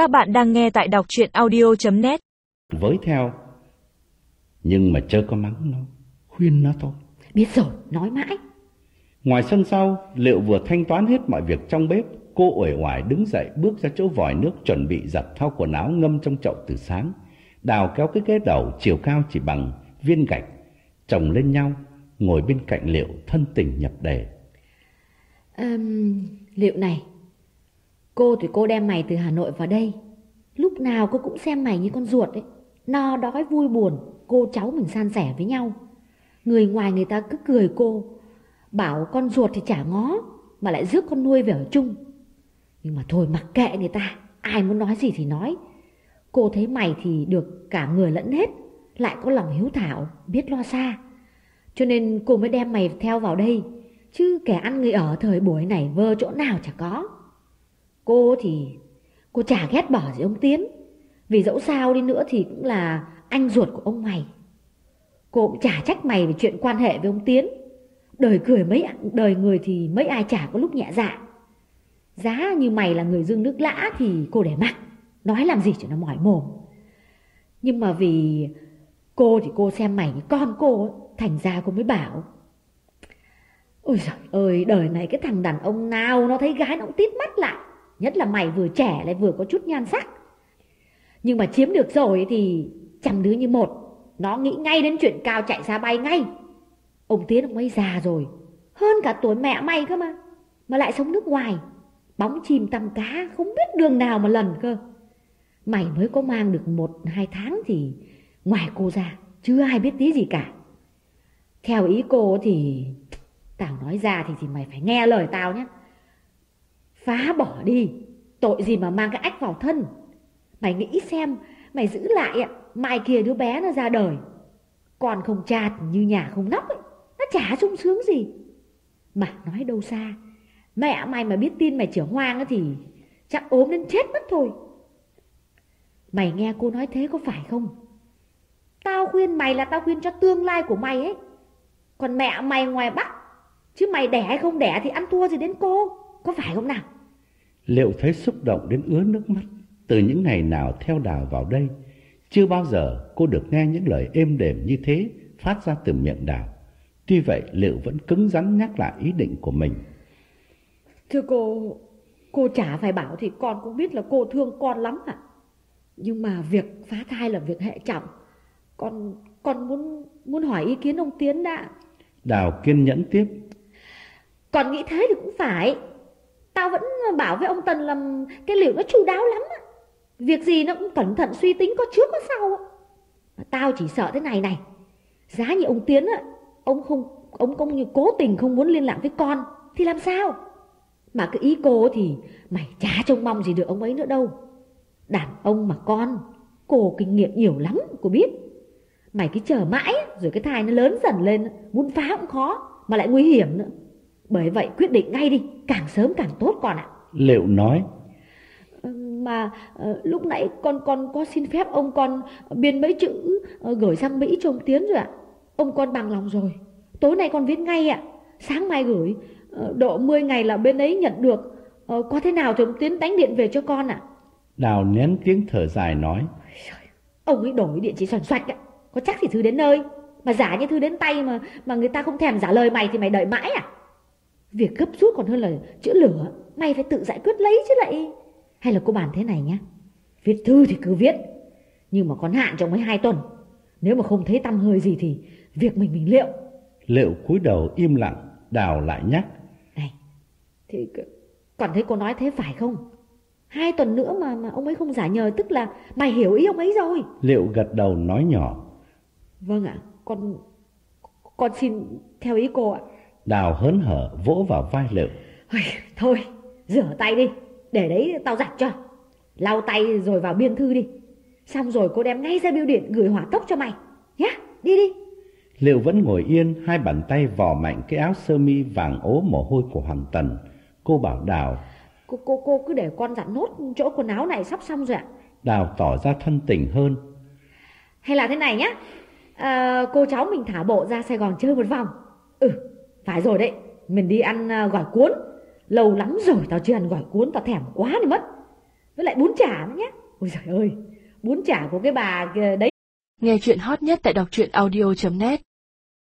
Các bạn đang nghe tại đọc chuyện audio.net với theo nhưng mà chớ có mắng nó khuyên nó thôi. Biết rồi, nói mãi. ngoài sân sau liệu vừa thanh toán hết mọi việc trong bếp cô uể oải đứng dậy bước ra chỗ vòi nước chuẩn bị giặt thau quần áo ngâm trong chậu từ sáng. Đào kéo cái ghế đầu chiều cao chỉ bằng viên gạch chồng lên nhau ngồi bên cạnh liệu thân tình nhập đề. Ừm, liệu này, cô thì cô đem mày từ Hà Nội vào đây. Lúc nào cô cũng xem mày như con ruột ấy. No đói vui buồn, cô cháu mình san sẻ với nhau. Người ngoài người ta cứ cười cô, bảo con ruột thì chả ngó, mà lại rước con nuôi về ở chung. Nhưng mà thôi mặc kệ người ta, ai muốn nói gì thì nói. Cô thấy mày thì được cả người lẫn hết, lại có lòng hiếu thảo, biết lo xa. Cho nên cô mới đem mày theo vào đây, chứ kẻ ăn người ở thời buổi này vơ chỗ nào chả có. Cô thì cô chả ghét bỏ gì ông Tiến, vì dẫu sao đi nữa thì cũng là anh ruột của ông mày. Cô cũng chả trách mày về chuyện quan hệ với ông Tiến. Đời cười mấy đời người thì mấy ai chả có lúc nhẹ dạ. Giá như mày là người dương nước lã thì cô để mặc, nói làm gì cho nó mỏi mồm. Nhưng mà vì cô thì cô xem mày như con cô, ấy, thành ra cô mới bảo. Ôi giời ơi, đời này cái thằng đàn ông nào nó thấy gái nó cũng tít mắt lại. Nhất là mày vừa trẻ lại vừa có chút nhan sắc. Nhưng mà chiếm được rồi thì chăm đứa như một. Nó nghĩ ngay đến chuyện cao chạy xa bay ngay. Ông Tiến ông ấy già rồi. Hơn cả tuổi mẹ mày cơ mà. Mà lại sống nước ngoài. Bóng chim tăm cá, không biết đường nào mà lần cơ. Mày mới có mang được một, hai tháng thì ngoài cô ra, chưa ai biết tí gì cả. Theo ý cô thì, tao nói ra thì thì mày phải nghe lời tao nhé. Phá bỏ đi, tội gì mà mang cái ách vào thân. Mày nghĩ xem, mày giữ lại ạ, mai kia đứa bé nó ra đời. Còn không chạt như nhà không nóc ấy, nó chả sung sướng gì. Mà nói đâu xa, mẹ mày mà biết tin mày chữa hoang ấy thì chắc ốm đến chết mất thôi. Mày nghe cô nói thế có phải không? Tao khuyên mày là tao khuyên cho tương lai của mày ấy. Còn mẹ mày ngoài Bắc, chứ mày đẻ hay không đẻ thì ăn thua gì đến cô, có phải không nào? Liệu thấy xúc động đến ứa nước mắt từ những ngày nào theo đào vào đây chưa bao giờ cô được nghe những lời êm đềm như thế phát ra từ miệng đào tuy vậy liệu vẫn cứng rắn nhắc lại ý định của mình Thưa cô, cô chả phải bảo thì con cũng biết là cô thương con lắm ạ. Nhưng mà việc phá thai là việc hệ trọng. Con con muốn muốn hỏi ý kiến ông Tiến đã. đào kiên nhẫn tiếp Con nghĩ thế thì cũng phải. Tao vẫn bảo với ông Tần là cái liệu nó chu đáo lắm á. Việc gì nó cũng cẩn thận suy tính có trước có sau á. Mà Tao chỉ sợ thế này này. Giá như ông Tiến á, ông không ông công như cố tình không muốn liên lạc với con thì làm sao? Mà cái ý cô thì mày chả trông mong gì được ông ấy nữa đâu. Đàn ông mà con, cô kinh nghiệm nhiều lắm, cô biết. Mày cứ chờ mãi rồi cái thai nó lớn dần lên, muốn phá cũng khó, mà lại nguy hiểm nữa. Bởi vậy quyết định ngay đi, càng sớm càng tốt con ạ. liệu nói Ờ, Mà ờ, lúc nãy con con có xin phép ông con biên mấy chữ ờ, gửi sang Mỹ cho ông Tiến rồi ạ. Ông con bằng lòng rồi. Tối nay con viết ngay ạ. Sáng mai gửi. Độ 10 ngày là bên ấy nhận được. Có thế nào thì ông Tiến đánh điện về cho con ạ. đào nén tiếng thở dài nói Ông ấy đổi điện chỉ xoành xoạch ạ. Có chắc thì thư đến nơi. Mà giả như thư đến tay mà mà người ta không thèm trả lời mày thì mày đợi mãi à? Việc gấp rút còn hơn là chữa lửa. Mày phải tự giải quyết lấy chứ lại. Hay là cô bàn thế này nhá. Viết thư thì cứ viết. Nhưng mà còn hạn trong mấy hai tuần. Nếu mà không thấy tâm hơi gì thì việc mình mình liệu. liệu cúi đầu im lặng đào lại nhắc Này, thì còn thấy cô nói thế phải không? Hai tuần nữa mà mà ông ấy không giả nhờ tức là mày hiểu ý ông ấy rồi. liệu gật đầu nói nhỏ Vâng ạ, con con xin theo ý cô ạ. Đào hớn hở vỗ vào vai liệu Ôi, thôi, rửa tay đi, để đấy tao giặt cho. Lau tay rồi vào biên thư đi. Xong rồi cô đem ngay ra bưu điện gửi hỏa tốc cho mày. Nhá, đi đi. Liệu vẫn ngồi yên, hai bàn tay vò mạnh cái áo sơ mi vàng ố mồ hôi của Hoàng Tần. Cô bảo Đào, Cô, cô, cô cứ để con giặt nốt chỗ quần áo này sắp xong rồi ạ. Đào tỏ ra thân tình hơn. Hay là thế này nhá, à, cô cháu mình thả bộ ra Sài Gòn chơi một vòng. Ừ, phải rồi đấy, mình đi ăn à, gỏi cuốn. Lâu lắm rồi tao chưa ăn gỏi cuốn, tao thèm quá đi mất. với lại bún chả nữa nhé ôi trời ơi bún chả của cái bà kia đấy Nghe chuyện hot nhất tại đọc truyện audio.net